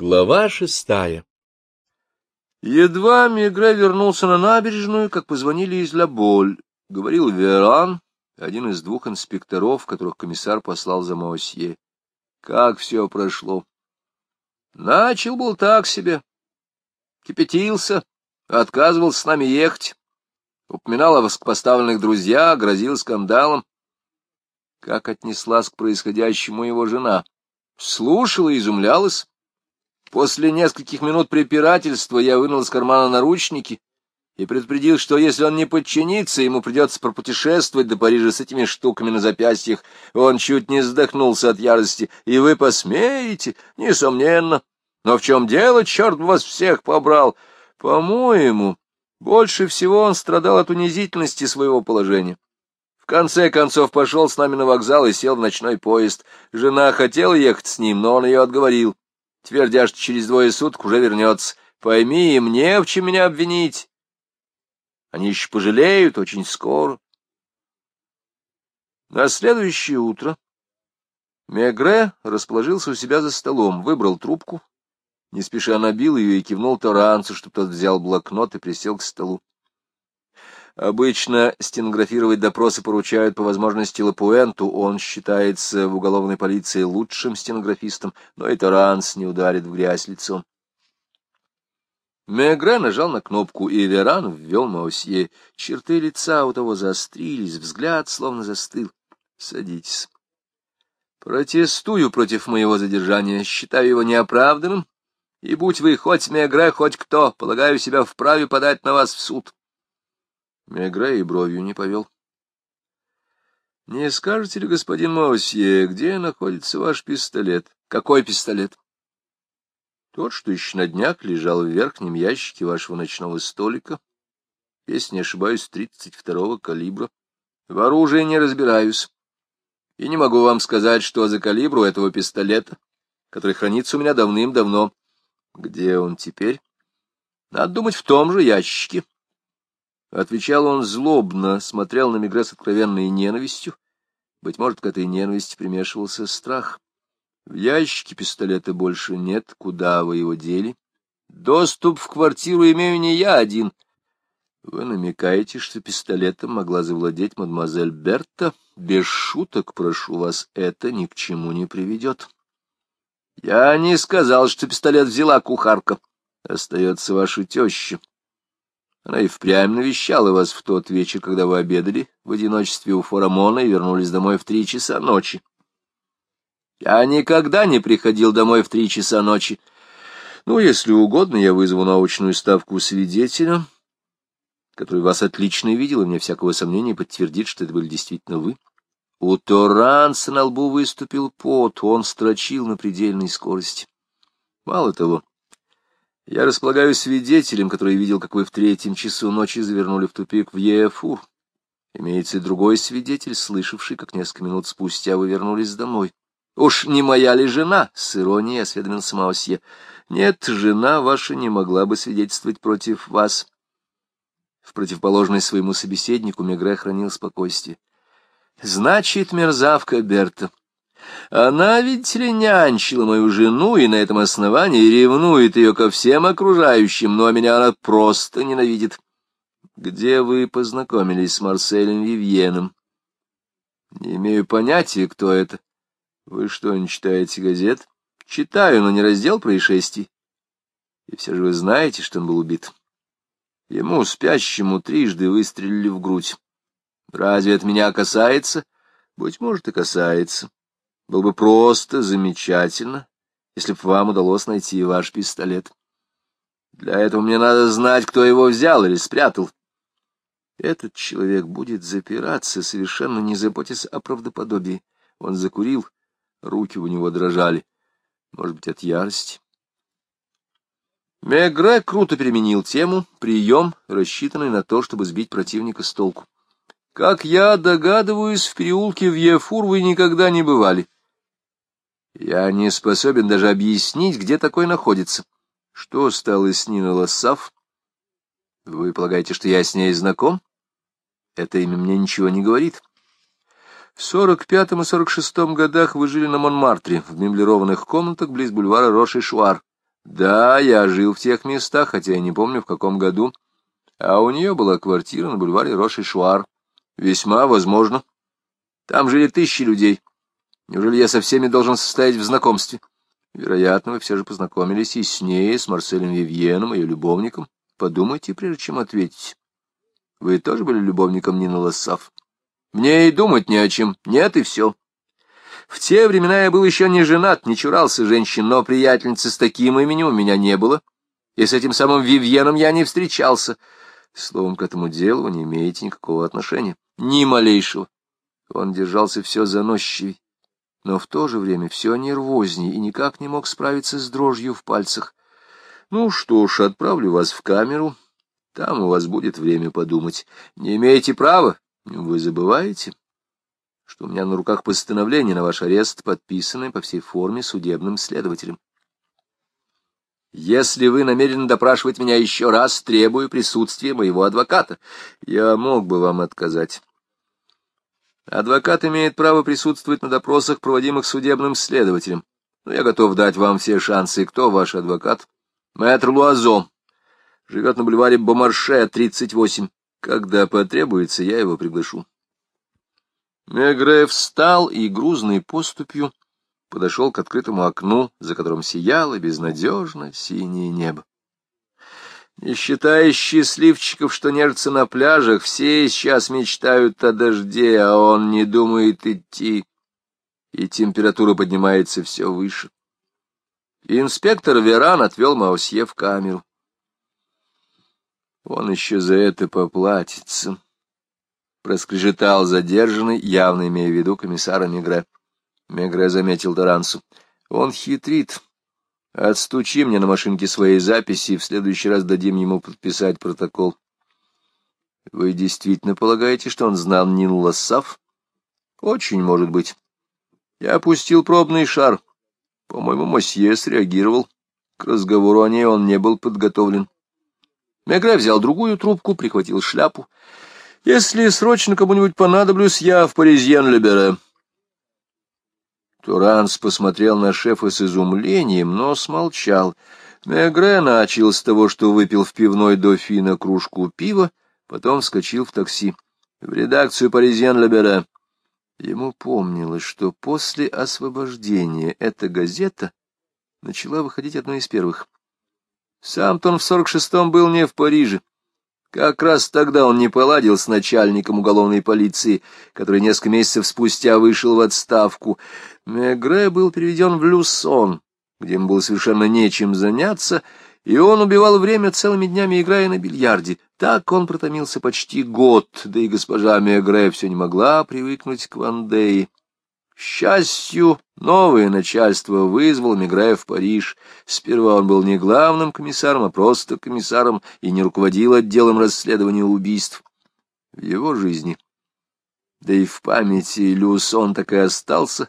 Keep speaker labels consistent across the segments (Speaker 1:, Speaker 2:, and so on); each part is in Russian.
Speaker 1: Глава шестая
Speaker 2: Едва Мегре вернулся на набережную, как позвонили из Ла-Боль. Говорил Веран, один из двух инспекторов, которых комиссар послал за Моосье. Как все прошло. Начал был так себе. Кипятился, отказывался с нами ехать. Упоминал о воскопоставленных друзьях, грозил скандалом. Как отнеслась к происходящему его жена? Слушала и изумлялась. После нескольких минут препирательства я вынул из кармана наручники и предупредил, что если он не подчинится, ему придется пропутешествовать до Парижа с этими штуками на запястьях. Он чуть не задохнулся от ярости. И вы посмеете? Несомненно. Но в чем дело, черт вас всех побрал? По-моему, больше всего он страдал от унизительности своего положения. В конце концов пошел с нами на вокзал и сел в ночной поезд. Жена хотела ехать с ним, но он ее отговорил твердя, что через двое суток уже вернется. Пойми, им не в чем меня обвинить. Они еще пожалеют очень скоро. На следующее утро Мегре расположился у себя за столом, выбрал трубку, не спеша набил ее и кивнул Торанцу, чтобы тот взял блокнот и присел к столу. Обычно стенографировать допросы поручают по возможности Лапуэнту, он считается в уголовной полиции лучшим стенографистом, но и Таранс не ударит в грязь лицом. Мегре нажал на кнопку, и Веран ввел Маусье. Черты лица у того заострились, взгляд словно застыл. — Садитесь. — Протестую против моего задержания, считаю его неоправданным, и будь вы хоть Мегре, хоть кто, полагаю себя вправе подать на вас в суд. Мегре и бровью не повел. — Не скажете ли, господин Моусье, где находится ваш пистолет? — Какой пистолет? — Тот, что еще на днях лежал в верхнем ящике вашего ночного столика. Если не ошибаюсь, тридцать второго калибра. В оружии не разбираюсь. И не могу вам сказать, что за калибр у этого пистолета, который хранится у меня давным-давно. Где он теперь? Надо думать, в том же ящике. Отвечал он злобно, смотрел на Мегре с откровенной ненавистью. Быть может, к этой ненависти примешивался страх. В ящике пистолета больше нет, куда вы его дели? Доступ в квартиру имею не я один. Вы намекаете, что пистолетом могла завладеть мадемуазель Берта? Без шуток, прошу вас, это ни к чему не приведет. Я не сказал, что пистолет взяла кухарка. Остается ваша теща. Она и впрямь навещала вас в тот вечер, когда вы обедали в одиночестве у Форамона и вернулись домой в три часа ночи. Я никогда не приходил домой в три часа ночи. Ну, если угодно, я вызову научную ставку свидетеля, который вас отлично видел, и мне всякого сомнения подтвердит, что это были действительно вы. У Торанса на лбу выступил пот, он строчил на предельной скорости. Мало того, я располагаю свидетелем, который видел, как вы в третьем часу ночи завернули в тупик в Ефур. Имеется и другой свидетель, слышавший, как несколько минут спустя вы вернулись домой. Уж не моя ли жена? С иронией осведомился Маосье. Нет, жена ваша не могла бы свидетельствовать против вас. В противоположность своему собеседнику Мегре хранил спокойствие. Значит, мерзавка Берта она, видите ли, нянчила мою жену, и на этом основании ревнует ее ко всем окружающим, но меня она просто ненавидит. Где вы познакомились с Марселем Вивьеном? Не имею понятия, кто это. Вы что, не читаете газет? Читаю, но не раздел происшествий. И все же вы знаете, что он был убит. Ему, спящему, трижды выстрелили в грудь. Разве это меня касается? Быть может, и касается. Было бы просто замечательно, если бы вам удалось найти ваш пистолет. Для этого мне надо знать, кто его взял или спрятал. Этот человек будет запираться, совершенно не заботясь о правдоподобии. Он закурил, руки у него дрожали. Может быть, от ярости. Мегре круто переменил тему, прием, рассчитанный на то, чтобы сбить противника с толку. Как я догадываюсь, в переулке в Ефур вы никогда не бывали. Я не способен даже объяснить, где такой находится. Что стало с Ниной Лассав? Вы полагаете, что я с ней знаком? Это имя мне ничего не говорит. В сорок пятом и сорок шестом годах вы жили на Монмартре, в меблированных комнатах близ бульвара Рош-и-Шуар. Да, я жил в тех местах, хотя я не помню, в каком году. А у нее была квартира на бульваре Роши-Шуар. Весьма возможно. Там жили тысячи людей. Неужели я со всеми должен состоять в знакомстве? Вероятно, вы все же познакомились и с ней, и с Марселем Вивьеном, ее любовником. Подумайте, прежде чем ответить. Вы тоже были любовником Нины Лассав? Мне и думать не о чем. Нет, и все. В те времена я был еще не женат, не чурался женщин, но приятельницы с таким именем у меня не было, и с этим самым Вивьеном я не встречался. Словом, к этому делу вы не имеете никакого отношения, ни малейшего. Он держался все заносчивей, но в то же время все нервозней и никак не мог справиться с дрожью в пальцах. Ну что ж, отправлю вас в камеру, там у вас будет время подумать. Не имеете права, вы забываете, что у меня на руках постановление на ваш арест, подписанное по всей форме судебным следователем. Если вы намерены допрашивать меня еще раз, требую присутствия моего адвоката. Я мог бы вам отказать. Адвокат имеет право присутствовать на допросах, проводимых судебным следователем. Но я готов дать вам все шансы. Кто ваш адвокат? Мэтр Луазо. Живет на бульваре Бомарше, 38. Когда потребуется, я его приглашу. Мегре встал и грузной поступью подошел к открытому окну, за которым сияло безнадежно синее небо. Не считая счастливчиков, что нежатся на пляжах, все сейчас мечтают о дожде, а он не думает идти, и температура поднимается все выше. Инспектор Веран отвел Маусье в камеру. Он еще за это поплатится, — проскрежетал задержанный, явно имея в виду комиссара Мегре. Мегре заметил Тарансу. Он хитрит. Отстучи мне на машинке свои записи, и в следующий раз дадим ему подписать протокол. Вы действительно полагаете, что он знал Нину Лассав? Очень может быть. Я опустил пробный шар. По-моему, Мосье среагировал. К разговору о ней он не был подготовлен. Мегре взял другую трубку, прихватил шляпу. «Если срочно кому-нибудь понадоблюсь, я в Паризьен-Лебере». Туранс посмотрел на шефа с изумлением, но смолчал. Мегре начал с того, что выпил в пивной дофина кружку пива, потом вскочил в такси. В редакцию «Паризьен-Лебере». Ему помнилось, что после освобождения эта газета начала выходить одной из первых. Сам-то он в сорок шестом был не в Париже. Как раз тогда он не поладил с начальником уголовной полиции, который несколько месяцев спустя вышел в отставку. Мегре был переведен в Люсон, где ему было совершенно нечем заняться, и он убивал время целыми днями, играя на бильярде. Так он протомился почти год, да и госпожа Мегре все не могла привыкнуть к Вандее счастью, новое начальство вызвало Миграя в Париж. Сперва он был не главным комиссаром, а просто комиссаром и не руководил отделом расследования убийств. В его жизни, да и в памяти Люсон так и остался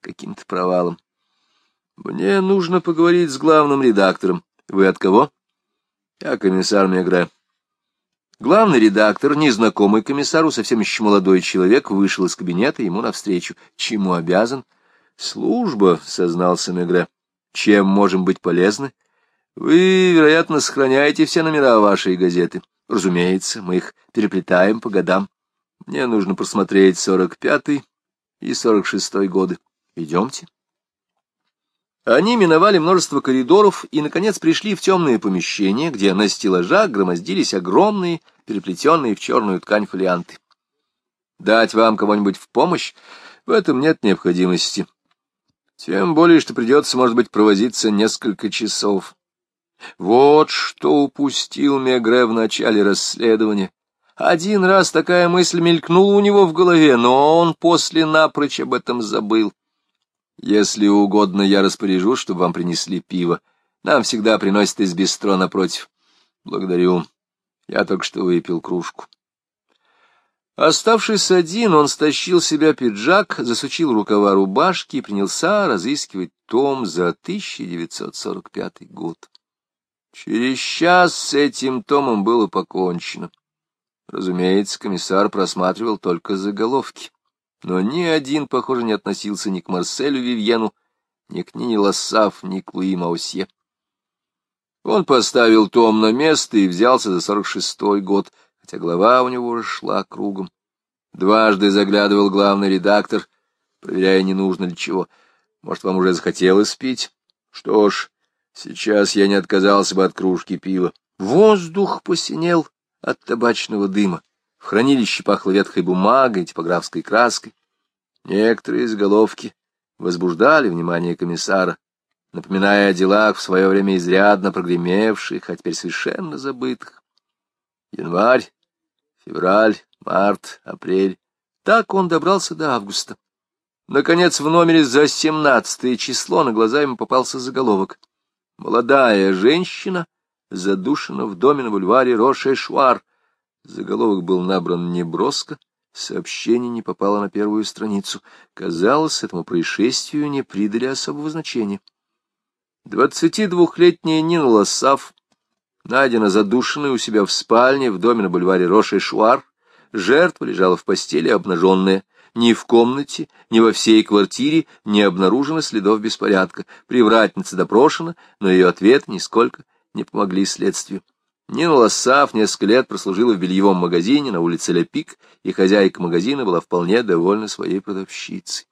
Speaker 2: каким-то провалом. Мне нужно поговорить с главным редактором. Вы от кого? Я комиссар Мегре. Главный редактор, незнакомый комиссару, совсем еще молодой человек, вышел из кабинета ему навстречу. Чему обязан? Служба, сознался Мегре. Чем можем быть полезны? Вы, вероятно, сохраняете все номера вашей газеты. Разумеется, мы их переплетаем по годам. Мне нужно просмотреть сорок пятый и сорок шестой годы. Идемте. Они миновали множество коридоров и, наконец, пришли в темное помещение, где на стеллажах громоздились огромные, переплетенные в черную ткань фолианты. Дать вам кого-нибудь в помощь? В этом нет необходимости. Тем более, что придется, может быть, провозиться несколько часов. Вот что упустил Мегре в начале расследования. Один раз такая мысль мелькнула у него в голове, но он после напрочь об этом забыл. Если угодно, я распоряжусь, чтобы вам принесли пиво. Нам всегда приносят из бистро напротив. Благодарю. Я только что выпил кружку. Оставшись один, он стащил себя пиджак, засучил рукава рубашки и принялся разыскивать том за 1945 год. Через час с этим томом было покончено. Разумеется, комиссар просматривал только заголовки но ни один, похоже, не относился ни к Марселю Вивьену, ни к Нине Лассав, ни к Луи Маусье. Он поставил том на место и взялся за сорок шестой год, хотя голова у него уже шла кругом. Дважды заглядывал главный редактор, проверяя, не нужно ли чего. Может, вам уже захотелось пить? Что ж, сейчас я не отказался бы от кружки пива. Воздух посинел от табачного дыма. В хранилище пахло ветхой бумагой, типографской краской. Некоторые заголовки возбуждали внимание комиссара, напоминая о делах в свое время изрядно прогремевших, а теперь совершенно забытых. Январь, февраль, март, апрель. Так он добрался до августа. Наконец, в номере за семнадцатое число на глаза ему попался заголовок. Молодая женщина задушена в доме на бульваре Роше-Шуар. Заголовок был набран неброско, сообщение не попало на первую страницу. Казалось, этому происшествию не придали особого значения. Двадцатидвухлетняя Нина Лосав найдена задушенной у себя в спальне в доме на бульваре Роше-Шуар. Жертва лежала в постели обнаженная. Ни в комнате, ни во всей квартире не обнаружено следов беспорядка. Привратница допрошена, но ее ответ нисколько не помогли следствию. Нина Лосав несколько лет прослужила в бельевом магазине на улице Ляпик, и хозяйка магазина была вполне довольна своей продавщицей.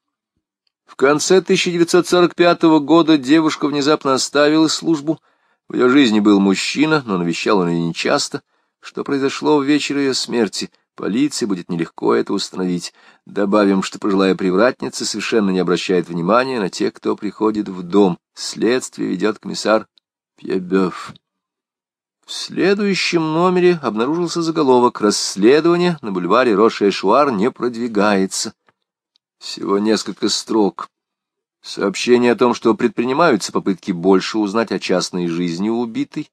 Speaker 2: В конце 1945 года девушка внезапно оставила службу. В ее жизни был мужчина, но навещал он ее нечасто. Что произошло в вечер ее смерти, полиции будет нелегко это установить. Добавим, что пожилая привратница совершенно не обращает внимания на тех, кто приходит в дом. Следствие ведет комиссар Пьебёв. В следующем номере обнаружился заголовок «Расследование на бульваре Роше-Эшуар не продвигается». Всего несколько строк. Сообщение о том, что предпринимаются попытки больше узнать о частной жизни убитой,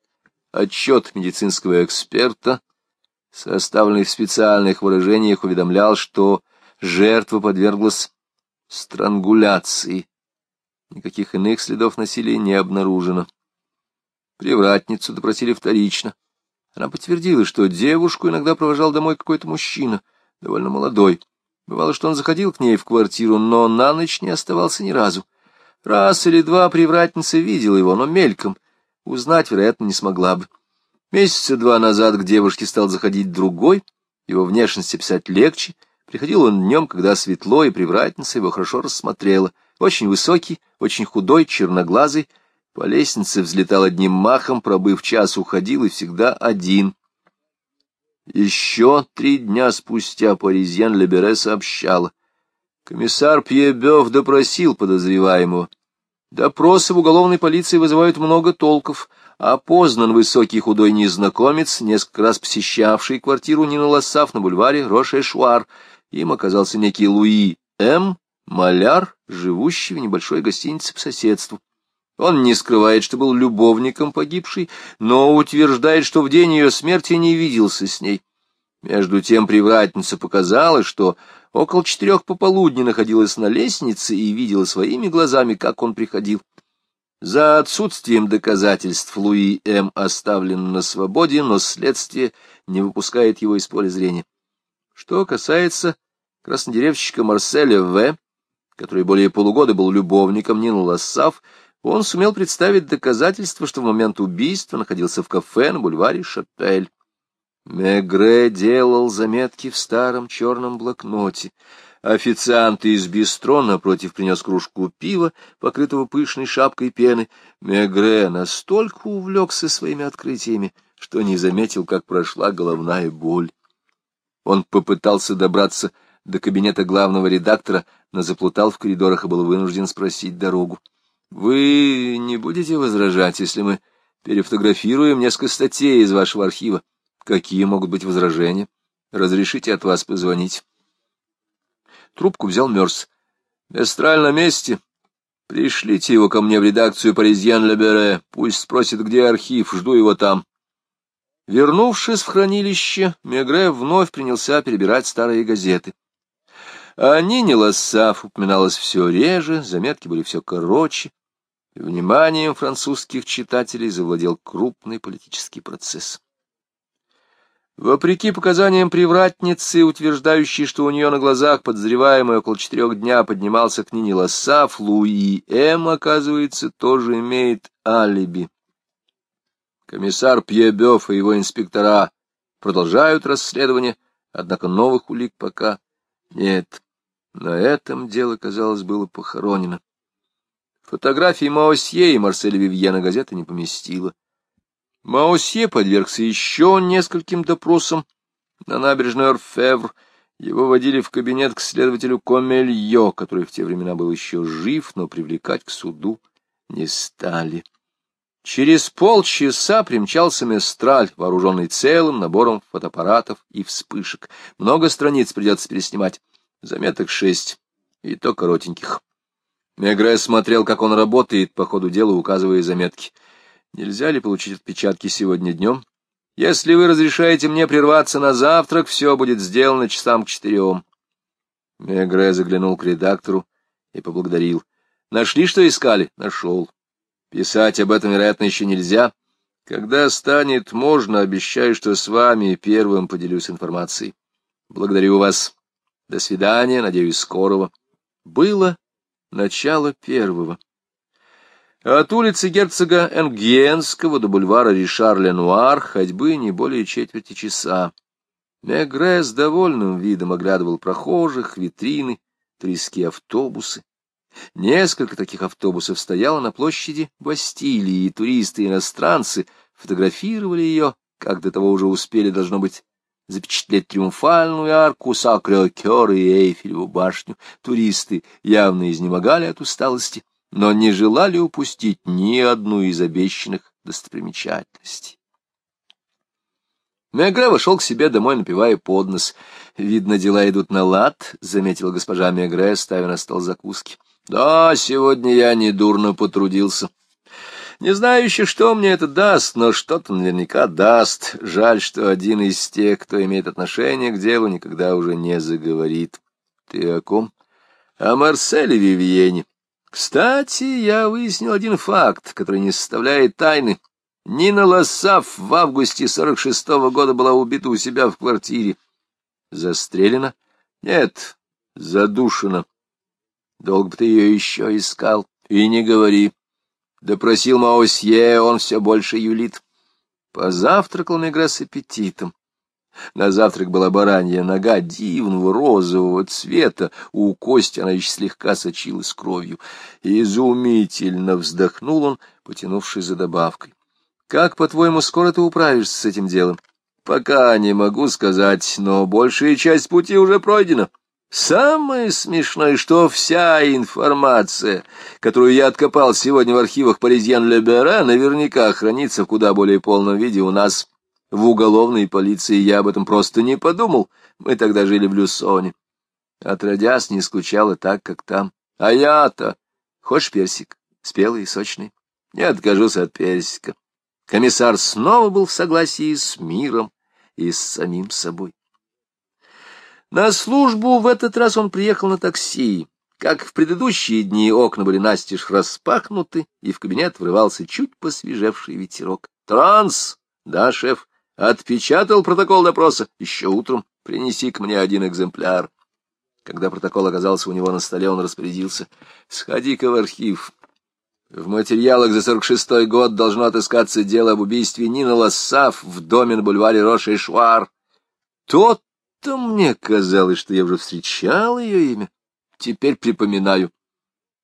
Speaker 2: отчет медицинского эксперта, составленный в специальных выражениях, уведомлял, что жертва подверглась странгуляции. Никаких иных следов насилия не обнаружено. Привратницу допросили вторично. Она подтвердила, что девушку иногда провожал домой какой-то мужчина, довольно молодой. Бывало, что он заходил к ней в квартиру, но на ночь не оставался ни разу. Раз или два привратница видела его, но мельком. Узнать, вероятно, не смогла бы. Месяца два назад к девушке стал заходить другой, его внешность описать легче. Приходил он днем, когда светло, и привратница его хорошо рассмотрела. Очень высокий, очень худой, черноглазый, по лестнице взлетал одним махом, пробыв час, уходил и всегда один. Еще три дня спустя Паризьян Лебере сообщала. Комиссар Пьебёв допросил подозреваемого. Допросы в уголовной полиции вызывают много толков. Опознан высокий худой незнакомец, несколько раз посещавший квартиру Нина Лассав на бульваре Роше-Шуар. Им оказался некий Луи М., маляр, живущий в небольшой гостинице по соседству. Он не скрывает, что был любовником погибшей, но утверждает, что в день ее смерти не виделся с ней. Между тем привратница показала, что около четырех пополудни находилась на лестнице и видела своими глазами, как он приходил. За отсутствием доказательств Луи М. оставлен на свободе, но следствие не выпускает его из поля зрения. Что касается краснодеревщика Марселя В., который более полугода был любовником Нины Лассав, он сумел представить доказательства, что в момент убийства находился в кафе на бульваре Шапель. Мегре делал заметки в старом черном блокноте. Официант из бистро напротив принес кружку пива, покрытого пышной шапкой пены. Мегре настолько увлекся своими открытиями, что не заметил, как прошла головная боль. Он попытался добраться до кабинета главного редактора, но заплутал в коридорах и был вынужден спросить дорогу. Вы не будете возражать, если мы перефотографируем несколько статей из вашего архива? Какие могут быть возражения? Разрешите от вас позвонить. Трубку взял Мерс. Местраль на месте. Пришлите его ко мне в редакцию Паризьян Лебере. Пусть спросит, где архив. Жду его там. Вернувшись в хранилище, Мегре вновь принялся перебирать старые газеты. О Нине Лассав упоминалось все реже, заметки были все короче. Вниманием французских читателей завладел крупный политический процесс. Вопреки показаниям привратницы, утверждающей, что у нее на глазах подозреваемый около четырех дня поднимался к Нине Лассав, Луи М, оказывается, тоже имеет алиби. Комиссар Пьебёв и его инспектора продолжают расследование, однако новых улик пока нет. На этом дело, казалось, было похоронено. Фотографии Маосье и Марселя Вивьена газета не поместила. Маосье подвергся еще нескольким допросам на набережной Орфевр. Его водили в кабинет к следователю Комельо, который в те времена был еще жив, но привлекать к суду не стали. Через полчаса примчался Местраль, вооруженный целым набором фотоаппаратов и вспышек. Много страниц придется переснимать. Заметок шесть, и то коротеньких. Мегре смотрел, как он работает, по ходу дела указывая заметки. Нельзя ли получить отпечатки сегодня днем? Если вы разрешаете мне прерваться на завтрак, все будет сделано часам к четырем. Мегре заглянул к редактору и поблагодарил. Нашли, что искали? Нашел. Писать об этом, вероятно, еще нельзя. Когда станет можно, обещаю, что с вами первым поделюсь информацией. Благодарю вас. До свидания, надеюсь, скорого. Было начало первого. От улицы герцога Энгенского до бульвара Ришар-Ленуар ходьбы не более четверти часа. Мегре с довольным видом оглядывал прохожих, витрины, трески автобусы. Несколько таких автобусов стояло на площади Бастилии, и туристы-иностранцы фотографировали ее, как до того уже успели, должно быть, запечатлеть триумфальную арку Сакрё-Кёр и Эйфелеву башню. Туристы явно изнемогали от усталости, но не желали упустить ни одну из обещанных достопримечательностей. Мегре вошел к себе домой, напивая поднос. «Видно, дела идут на лад», — заметила госпожа Мегре, ставя на стол закуски. Да, сегодня я недурно потрудился. Не знаю еще, что мне это даст, но что-то наверняка даст. Жаль, что один из тех, кто имеет отношение к делу, никогда уже не заговорит. Ты о ком? О Марселе Вивьене. Кстати, я выяснил один факт, который не составляет тайны. Нина Лассав в августе 46-го года была убита у себя в квартире. Застрелена? Нет, задушена. Долго бы ты ее еще искал. И не говори. Допросил Маосье, он все больше юлит. Позавтракал Мегре с аппетитом. На завтрак была баранья нога дивного розового цвета, у кости она еще слегка сочилась кровью. Изумительно вздохнул он, потянувшись за добавкой. — Как, по-твоему, скоро ты управишься с этим делом? — Пока не могу сказать, но большая часть пути уже пройдена. Самое смешное, что вся информация, которую я откопал сегодня в архивах Паризьен-Лебера, наверняка хранится в куда более полном виде у нас в уголовной полиции. Я об этом просто не подумал. Мы тогда жили в Люсоне. Отродясь, не скучала так, как там. А я-то... Хочешь персик? Спелый и сочный. Не откажусь от персика. Комиссар снова был в согласии с миром и с самим собой. На службу в этот раз он приехал на такси. Как в предыдущие дни окна были настежь распахнуты, и в кабинет врывался чуть посвежевший ветерок. «Транс! Да, шеф, отпечатал протокол допроса. Еще утром принеси к мне один экземпляр». Когда протокол оказался у него на столе, он распорядился. «Сходи-ка в архив. В материалах за сорок шестой год должно отыскаться дело об убийстве Нины Лассав в доме на бульваре Роша-и-Швар». Тот что мне казалось, что я уже встречал ее имя. Теперь припоминаю.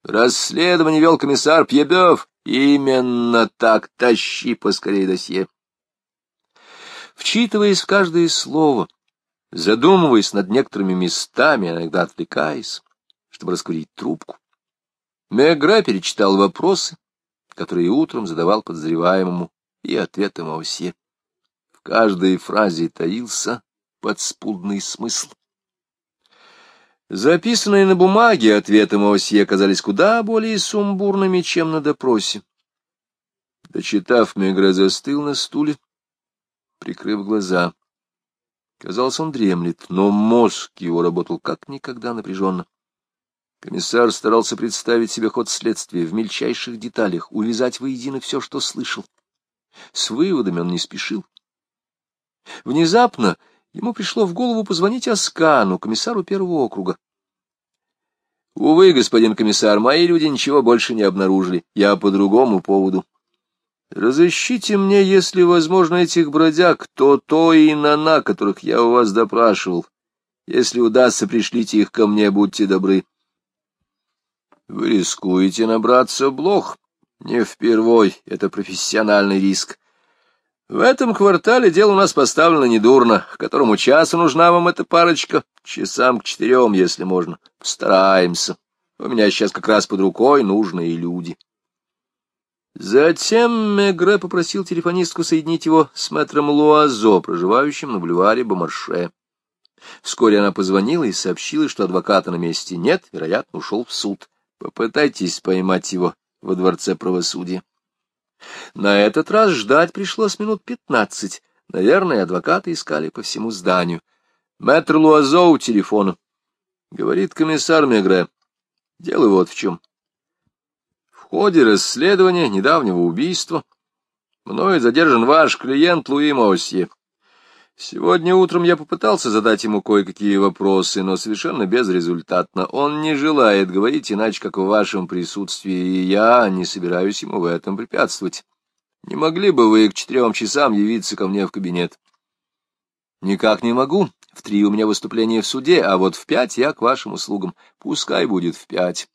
Speaker 2: Расследование вел комиссар Пьебев. Именно так. Тащи поскорее досье. Вчитываясь в каждое слово, задумываясь над некоторыми местами, иногда отвлекаясь, чтобы раскурить трубку, Мегра перечитал вопросы, которые утром задавал подозреваемому, и ответы Маусе. В каждой фразе таился подспудный смысл. Записанные на бумаге ответы Моосье оказались куда более сумбурными, чем на допросе. Дочитав, Мегре застыл на стуле, прикрыв глаза. Казалось, он дремлет, но мозг его работал как никогда напряженно. Комиссар старался представить себе ход следствия в мельчайших деталях, увязать воедино все, что слышал. С выводами он не спешил. Внезапно ему пришло в голову позвонить Аскану, комиссару первого округа. Увы, господин комиссар, мои люди ничего больше не обнаружили. Я по другому поводу. Разыщите мне, если возможно, этих бродяг, то то и нана, которых я у вас допрашивал. Если удастся, пришлите их ко мне, будьте добры. Вы рискуете набраться блох. Не впервой, это профессиональный риск. В этом квартале дело у нас поставлено недурно. К которому часу нужна вам эта парочка? Часам к четырем, если можно. Постараемся. У меня сейчас как раз под рукой нужные люди. Затем Мегре попросил телефонистку соединить его с мэтром Луазо, проживающим на бульваре Бомарше. Вскоре она позвонила и сообщила, что адвоката на месте нет, вероятно, ушел в суд. Попытайтесь поймать его во дворце правосудия. На этот раз ждать пришлось минут пятнадцать. Наверное, адвокаты искали по всему зданию. Мэтр Луазо у телефона. Говорит комиссар Мегре. Дело вот в чем ходе расследования недавнего убийства мною задержан ваш клиент Луи Мосье. Сегодня утром я попытался задать ему кое-какие вопросы, но совершенно безрезультатно. Он не желает говорить иначе, как в вашем присутствии, и я не собираюсь ему в этом препятствовать. Не могли бы вы к четырем часам явиться ко мне в кабинет? Никак не могу. В три у меня выступление в суде, а вот в пять я к вашим услугам. Пускай будет в пять.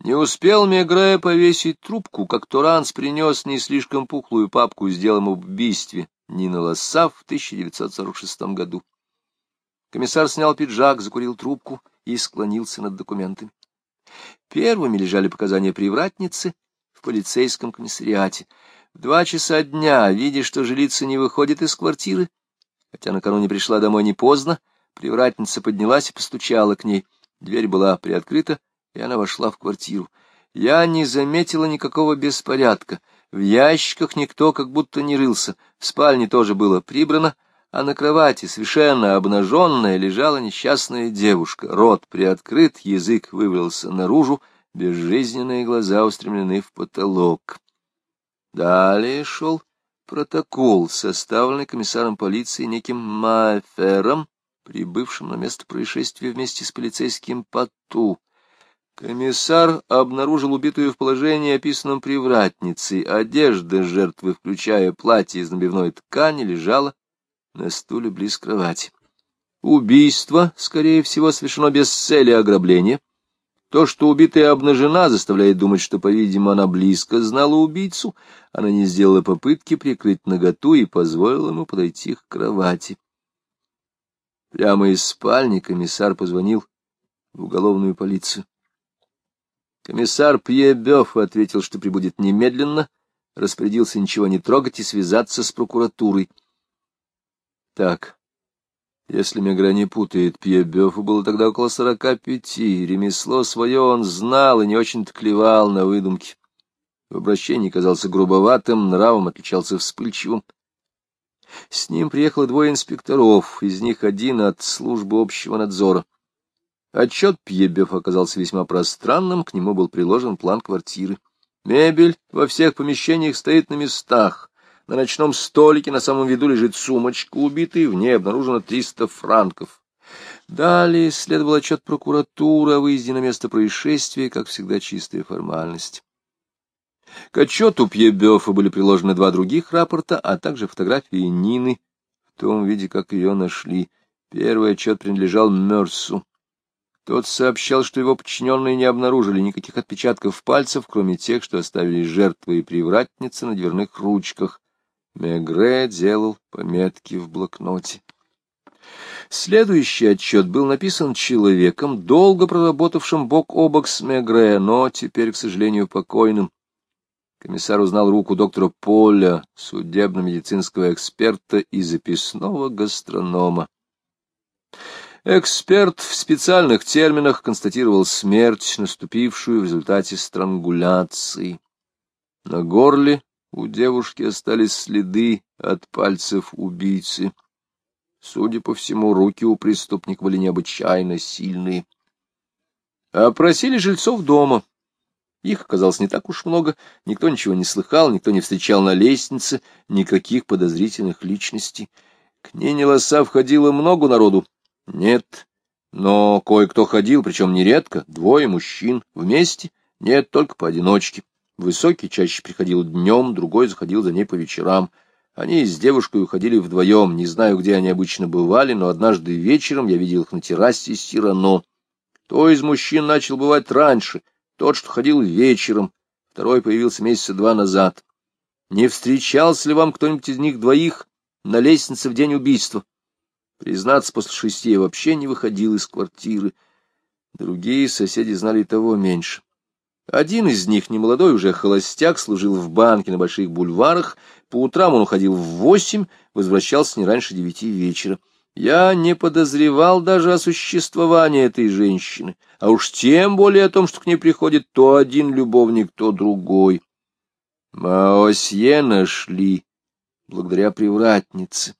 Speaker 2: Не успел Мегре повесить трубку, как Туранс принес не слишком пухлую папку с делом об убийстве Нина Лосса в 1946 году. Комиссар снял пиджак, закурил трубку и склонился над документами. Первыми лежали показания привратницы в полицейском комиссариате. В два часа дня, видя, что жилица не выходит из квартиры, хотя накануне пришла домой не поздно, привратница поднялась и постучала к ней. Дверь была приоткрыта, и она вошла в квартиру. Я не заметила никакого беспорядка. В ящиках никто как будто не рылся, в спальне тоже было прибрано, а на кровати, совершенно обнаженная, лежала несчастная девушка. Рот приоткрыт, язык вывалился наружу, безжизненные глаза устремлены в потолок. Далее шел протокол, составленный комиссаром полиции неким Мафером, прибывшим на место происшествия вместе с полицейским Пату. Комиссар обнаружил убитую в положении, описанном привратницей. Одежда жертвы, включая платье из набивной ткани, лежала на стуле близ кровати. Убийство, скорее всего, совершено без цели ограбления. То, что убитая обнажена, заставляет думать, что, по-видимому, она близко знала убийцу. Она не сделала попытки прикрыть наготу и позволила ему подойти к кровати. Прямо из спальни комиссар позвонил в уголовную полицию. Комиссар Пьебёв ответил, что прибудет немедленно, распорядился ничего не трогать и связаться с прокуратурой. Так, если Мегра не путает, Пьебёву было тогда около сорока пяти, ремесло свое он знал и не очень-то клевал на выдумки. В обращении казался грубоватым, нравом отличался вспыльчивым. С ним приехало двое инспекторов, из них один от службы общего надзора. Отчет Пьебев оказался весьма пространным, к нему был приложен план квартиры. Мебель во всех помещениях стоит на местах. На ночном столике на самом виду лежит сумочка убитой, в ней обнаружено 300 франков. Далее следовал отчет прокуратуры о выезде на место происшествия, как всегда чистая формальность. К отчету Пьебёфа были приложены два других рапорта, а также фотографии Нины в том виде, как ее нашли. Первый отчет принадлежал Мерсу. Тот сообщал, что его подчиненные не обнаружили никаких отпечатков пальцев, кроме тех, что оставили жертвы и привратницы на дверных ручках. Мегре делал пометки в блокноте. Следующий отчет был написан человеком, долго проработавшим бок о бок с Мегре, но теперь, к сожалению, покойным. Комиссар узнал руку доктора Поля, судебно-медицинского эксперта и записного гастронома. Эксперт в специальных терминах констатировал смерть, наступившую в результате странгуляции. На горле у девушки остались следы от пальцев убийцы. Судя по всему, руки у преступника были необычайно сильные. Опросили жильцов дома. Их оказалось не так уж много, никто ничего не слыхал, никто не встречал на лестнице никаких подозрительных личностей. К ней лоса входило много народу, нет, но кое-кто ходил, причем нередко, двое мужчин, вместе, нет, только поодиночке. Высокий чаще приходил днем, другой заходил за ней по вечерам. Они с девушкой уходили вдвоем, не знаю, где они обычно бывали, но однажды вечером я видел их на террасе Сирано. Кто из мужчин начал бывать раньше, тот, что ходил вечером, второй появился месяца два назад. Не встречался ли вам кто-нибудь из них двоих на лестнице в день убийства? Признаться, после шести я вообще не выходил из квартиры. Другие соседи знали того меньше. Один из них, немолодой уже холостяк, служил в банке на больших бульварах. По утрам он уходил в восемь, возвращался не раньше девяти вечера. Я не подозревал даже о существовании этой женщины, а уж тем более о том, что к ней приходит то один любовник, то другой. Маосье нашли благодаря привратнице.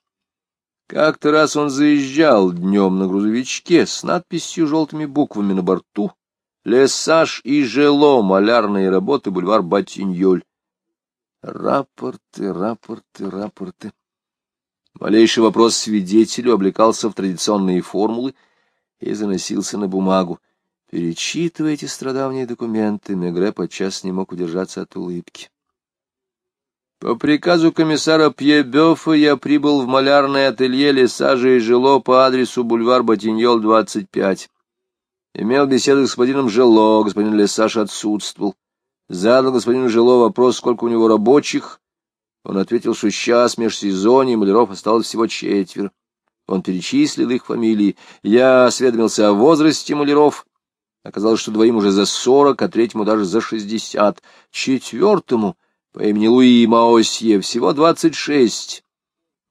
Speaker 2: Как-то раз он заезжал днем на грузовичке с надписью желтыми буквами на борту «Лесаж и жело. Малярные работы. Бульвар Батиньоль». Рапорты, рапорты, рапорты. Малейший вопрос свидетелю облекался в традиционные формулы и заносился на бумагу. Перечитывая эти страдавние документы, Мегре подчас не мог удержаться от улыбки. По приказу комиссара Пьебёфа я прибыл в малярное ателье Лесажа и Жило по адресу бульвар Батиньол, 25. Имел беседу с господином Жило, господин Лесаж отсутствовал. Задал господину Жило вопрос, сколько у него рабочих, он ответил, что сейчас межсезонье маляров осталось всего четверо. Он перечислил их фамилии. Я осведомился о возрасте маляров. Оказалось, что двоим уже за сорок, а третьему даже за шестьдесят. Четвертому, по имени Луи Маосье, всего двадцать шесть.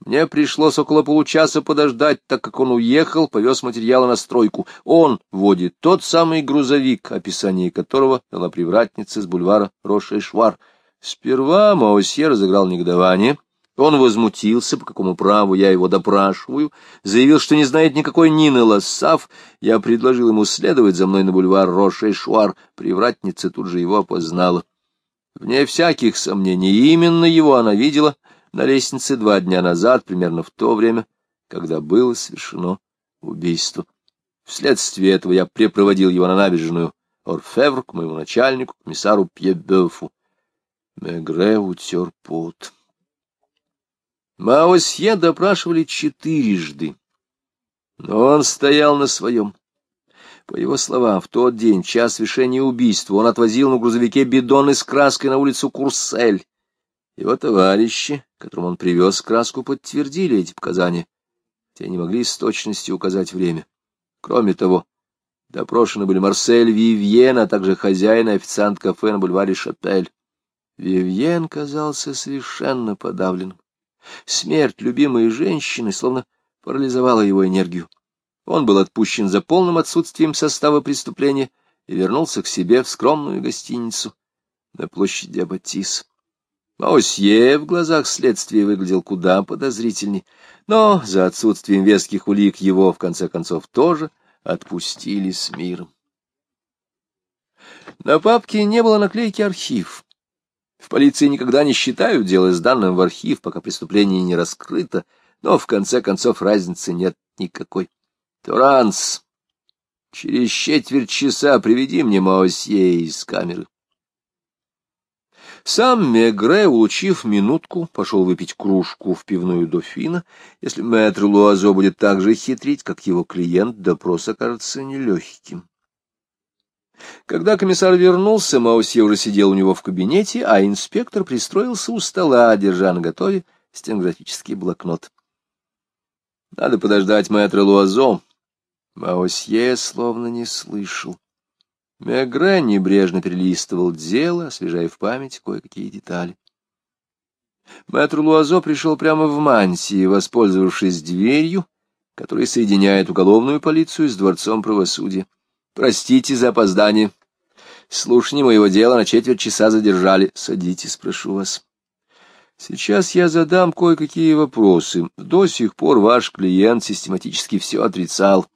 Speaker 2: Мне пришлось около получаса подождать, так как он уехал, повез материалы на стройку. Он водит тот самый грузовик, описание которого дала привратница с бульвара Роша-Швар — Сперва Маосье разыграл негодование. Он возмутился, по какому праву я его допрашиваю, заявил, что не знает никакой Нины Лассав. Я предложил ему следовать за мной на бульвар Роша-Шуар. Привратница тут же его опознала. Вне всяких сомнений, именно его она видела на лестнице два дня назад, примерно в то время, когда было совершено убийство. Вследствие этого я препроводил его на набережную Орфевр к моему начальнику, комиссару Пьебёфу. Мегре утер пот. Маосье допрашивали четырежды, но он стоял на своем. По его словам, в тот день, час совершения убийства, он отвозил на грузовике бидоны с краской на улицу Курсель. Его товарищи, которым он привез краску, подтвердили эти показания, те не могли с точностью указать время. Кроме того, допрошены были Марсель Вивьен, а также хозяин и официант кафе на бульваре Шапель. Вивьен казался совершенно подавленным. Смерть любимой женщины словно парализовала его энергию. Он был отпущен за полным отсутствием состава преступления и вернулся к себе в скромную гостиницу на площади Аббатис. Маосье в глазах следствия выглядел куда подозрительней, но за отсутствием веских улик его, в конце концов, тоже отпустили с миром. На папке не было наклейки «Архив». В полиции никогда не считают дело сданным в архив, пока преступление не раскрыто, но в конце концов разницы нет никакой. Туранс, через четверть часа приведи мне Маосье из камеры. Сам Мегре, улучив минутку, пошел выпить кружку в пивную дофина. Если мэтр Луазо будет так же хитрить, как его клиент, допрос окажется нелегким. Когда комиссар вернулся, Маусье уже сидел у него в кабинете, а инспектор пристроился у стола, держа на готове стенографический блокнот. Надо подождать мэтра Луазо. Маусье словно не слышал. Мегре небрежно перелистывал дело, освежая в памяти кое-какие детали. Мэтр Луазо пришел прямо в мантии, воспользовавшись дверью, которая соединяет уголовную полицию с дворцом правосудия. Простите за опоздание. Слушание моего дела на четверть часа задержали. Садитесь, прошу вас. Сейчас я задам кое-какие вопросы. До сих пор ваш клиент систематически все отрицал.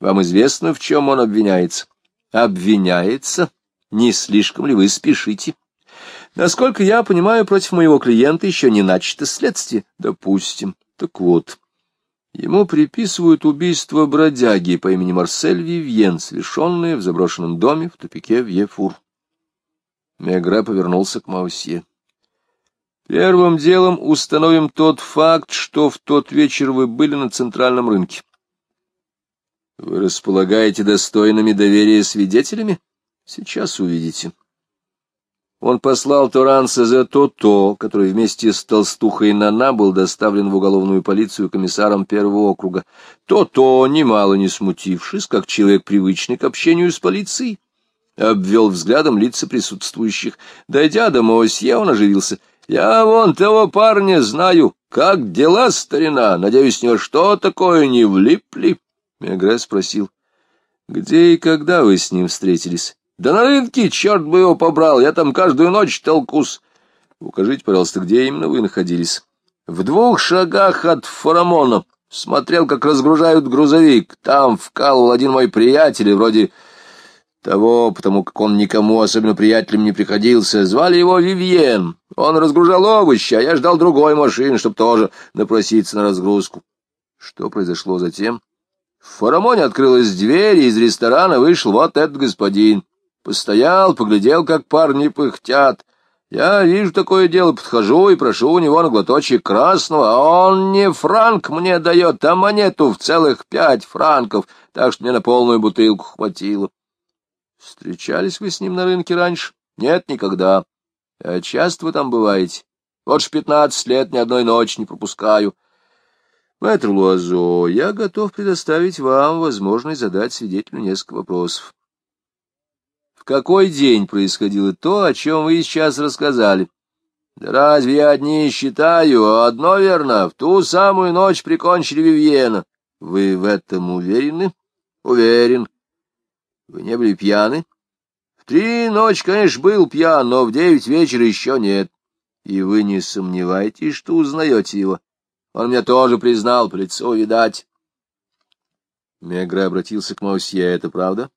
Speaker 2: Вам известно, в чем он обвиняется? Обвиняется? Не слишком ли вы спешите? Насколько я понимаю, против моего клиента еще не начато следствие. Допустим. Так вот, Ему приписывают убийство бродяги по имени Марсель Вивьен, совершенное в заброшенном доме в тупике Вьефур. Мегре повернулся к Маусье. Первым делом установим тот факт, что в тот вечер вы были на центральном рынке. Вы располагаете достойными доверия свидетелями? Сейчас увидите. Он послал Торанса за То-То, который вместе с толстухой Нана был доставлен в уголовную полицию комиссаром первого округа. То-То, немало не смутившись, как человек привычный к общению с полицией, обвел взглядом лица присутствующих. Дойдя до Моосье, он оживился. — Я вон того парня знаю. Как дела, старина? Надеюсь, ни во что такое не влипли? Мегре спросил. — Где и когда вы с ним встретились? Да на рынке, черт бы его побрал, я там каждую ночь толкусь. Укажите, пожалуйста, где именно вы находились? В двух шагах от Фарамона. Смотрел, как разгружают грузовик. Там вкалывал один мой приятель, вроде того, потому как он никому, особенно приятелям, не приходился. Звали его Вивьен. Он разгружал овощи, а я ждал другой машины, чтобы тоже напроситься на разгрузку. Что произошло затем? В Фарамоне открылась дверь, и из ресторана вышел вот этот господин. Постоял, поглядел, как парни пыхтят. Я вижу такое дело, подхожу и прошу у него на глоточек красного, а он не франк мне дает, а монету в целых пять франков, так что мне на полную бутылку хватило. Встречались вы с ним на рынке раньше? Нет, никогда. А часто вы там бываете? Вот ж пятнадцать лет ни одной ночи не пропускаю. Мэтр Луазо, я готов предоставить вам возможность задать свидетелю несколько вопросов какой день происходило то, о чем вы сейчас рассказали. Да разве я одни считаю, а одно верно, в ту самую ночь прикончили Вивьена. Вы в этом уверены? Уверен. Вы не были пьяны? В три ночи, конечно, был пьян, но в девять вечера еще нет. И вы не сомневаетесь, что узнаете его? Он меня тоже признал, по лицу видать. Мегре обратился к Маусье, это правда?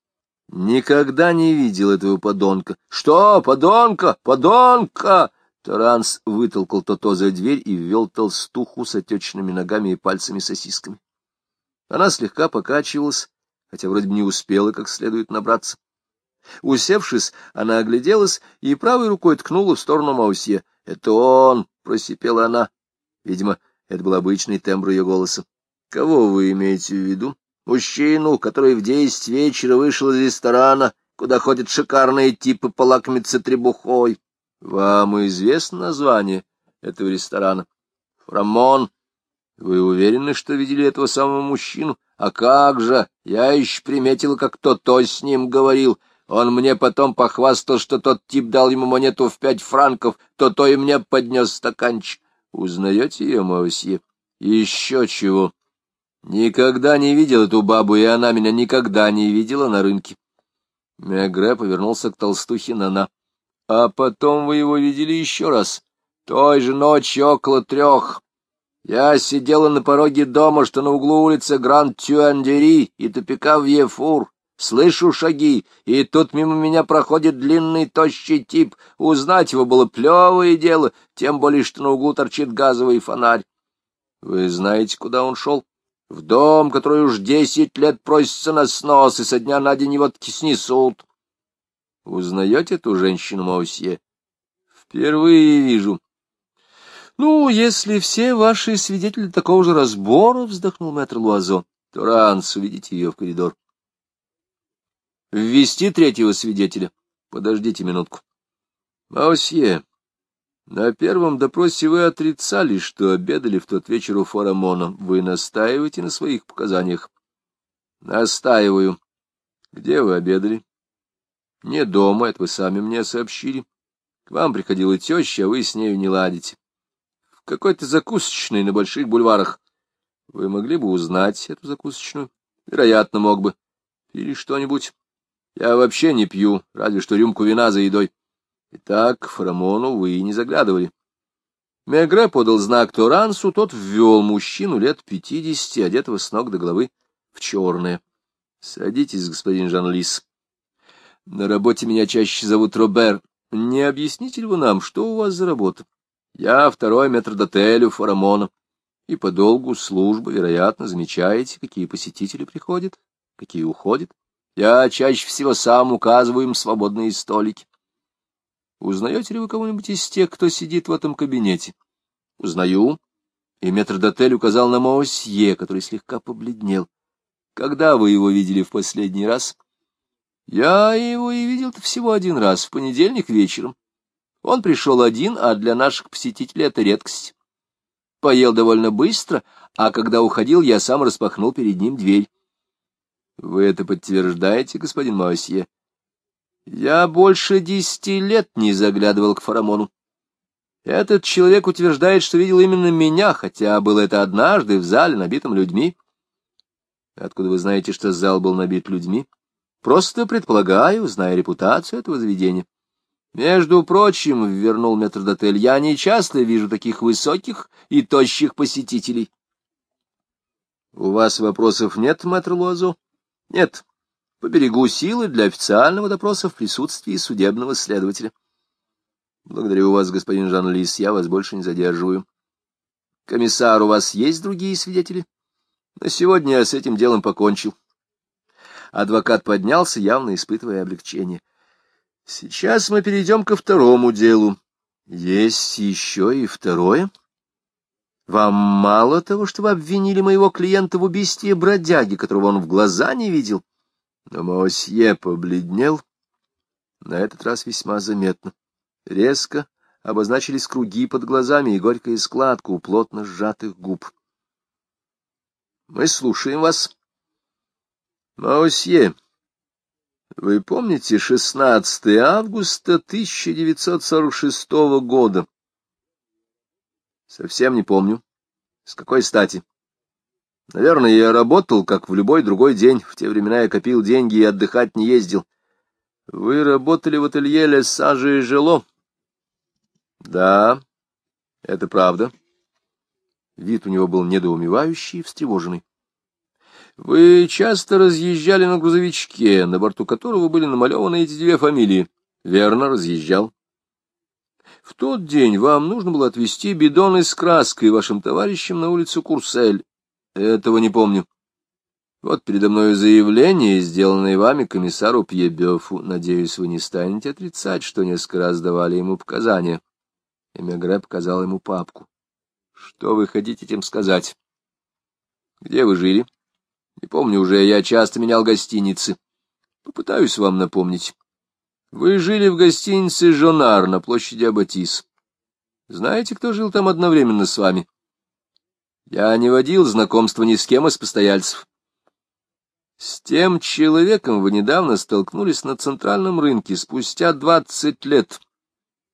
Speaker 2: — Никогда не видел этого подонка. Что, подонка, подонка? Таранс вытолкал то-то за дверь и ввел толстуху с отечными ногами и пальцами-сосисками. Она слегка покачивалась, хотя вроде бы не успела как следует набраться. Усевшись, она огляделась и правой рукой ткнула в сторону Маусье. — Это он! — просипела она. Видимо, это был обычный тембр ее голоса. — Кого вы имеете в виду? Мужчину, который в десять вечера вышел из ресторана, куда ходят шикарные типы полакомиться требухой. Вам известно название этого ресторана? Фрамон. Вы уверены, что видели этого самого мужчину? А как же? Я еще приметила, как кто-то с ним говорил. Он мне потом похвастал, что тот тип дал ему монету в пять франков, то-то и мне поднес стаканчик. Узнаете ее, Маусье? Еще чего? Никогда не видел эту бабу, и она меня никогда не видела на рынке. Мегре повернулся к толстухе Нана. — А потом вы его видели еще раз. Той же ночью около трех. Я сидела на пороге дома, что на углу улицы Гранд-Тюандери и тупика в Ефур. Слышу шаги, и тут мимо меня проходит длинный тощий тип. Узнать его было плевое дело, тем более, что на углу торчит газовый фонарь. Вы знаете, куда он шел? в дом, который уж десять лет просится на снос, и со дня на день его снесут. Узнаете эту женщину, Маусье? Впервые вижу. Ну, если все ваши свидетели такого же разбора, вздохнул мэтр Луазо, то Ранс, уведите ее в коридор. Ввести третьего свидетеля. Подождите минутку. Маусье, на первом допросе вы отрицали, что обедали в тот вечер у Фарамона. Вы настаиваете на своих показаниях? Настаиваю. Где вы обедали? Не дома, это вы сами мне сообщили. К вам приходила теща, а вы с нею не ладите. В какой-то закусочной на больших бульварах. Вы могли бы узнать эту закусочную? Вероятно, мог бы. Или что-нибудь. Я вообще не пью, разве что рюмку вина за едой. Итак, к Фарамону вы и не заглядывали. Мегре подал знак Торансу, тот ввел мужчину лет пятидесяти, одетого с ног до головы в черное. — Садитесь, господин Жан-Лис. На работе меня чаще зовут Робер. Не объясните ли вы нам, что у вас за работа? Я второй метрдотель у Фарамона. И по долгу службы, вероятно, замечаете, какие посетители приходят, какие уходят. Я чаще всего сам указываю им свободные столики. Узнаете ли вы кого-нибудь из тех, кто сидит в этом кабинете? — Узнаю. И метрдотель указал на Моосье, который слегка побледнел. — Когда вы его видели в последний раз? — Я его и видел-то всего один раз, в понедельник вечером. Он пришел один, а для наших посетителей это редкость. Поел довольно быстро, а когда уходил, я сам распахнул перед ним дверь. — Вы это подтверждаете, господин Моосье? — Я больше десяти лет не заглядывал к Фарамону. Этот человек утверждает, что видел именно меня, хотя было это однажды в зале, набитом людьми. Откуда вы знаете, что зал был набит людьми? Просто предполагаю, зная репутацию этого заведения. Между прочим, — вернул метрдотель, — я не часто вижу таких высоких и тощих посетителей. — У вас вопросов нет, мэтр Луазо? — Нет. Поберегу силы для официального допроса в присутствии судебного следователя. — Благодарю вас, господин Жан-Лис, я вас больше не задерживаю. — Комиссар, у вас есть другие свидетели? — На сегодня я с этим делом покончил. Адвокат поднялся, явно испытывая облегчение. Сейчас мы перейдем ко второму делу. Есть еще и второе. Вам мало того, что вы обвинили моего клиента в убийстве бродяги, которого он в глаза не видел? Но Моосье побледнел, на этот раз весьма заметно. Резко обозначились круги под глазами и горькая складка у плотно сжатых губ. — Мы слушаем вас. — Моосье, вы помните 16 августа 1946 года? Совсем не помню. С какой стати? Наверное, я работал, как в любой другой день. В те времена я копил деньги и отдыхать не ездил. Вы работали в ателье Лесажа и Жело? Да, это правда. Вид у него был недоумевающий и встревоженный. Вы часто разъезжали на грузовичке, на борту которого были намалеваны эти две фамилии. Верно, разъезжал. В тот день вам нужно было отвезти бидоны с краской вашим товарищам на улицу Курсель. Этого не помню. Вот передо мной заявление, сделанное вами комиссару Пьебёфу. Надеюсь, вы не станете отрицать, что несколько раз давали ему показания. Эмигре показал ему папку. Что вы хотите этим сказать? Где вы жили? — не помню уже, я часто менял гостиницы. Попытаюсь вам напомнить. Вы жили в гостинице «Жонар» на площади Аббатис. Знаете, кто жил там одновременно с вами? Я не водил знакомства ни с кем из постояльцев. С тем человеком вы недавно столкнулись на центральном рынке, спустя двадцать лет.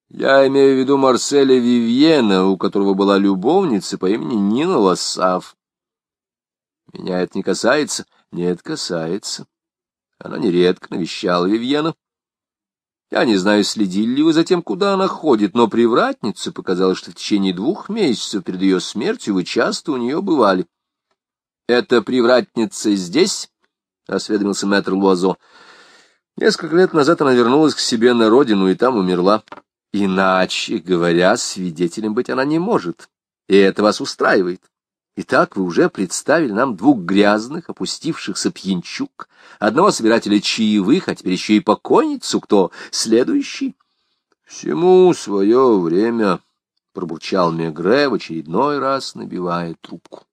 Speaker 2: Я имею в виду Марселя Вивьена, у которого была любовница по имени Нина Лассав. Меня это не касается? Нет, касается. Она нередко навещала Вивьена. Я не знаю, следили ли вы за тем, куда она ходит, но привратница показалось, что в течение двух месяцев перед ее смертью вы часто у нее бывали. — Эта привратница здесь? — осведомился мэтр Луазо. Несколько лет назад она вернулась к себе на родину и там умерла. Иначе говоря, свидетелем быть она не может, и это вас устраивает. Итак, вы уже представили нам двух грязных, опустившихся пьянчук, одного собирателя чаевых, а теперь еще и покойницу, кто следующий? — Всему свое время, — пробурчал Мегре в очередной раз, набивая трубку.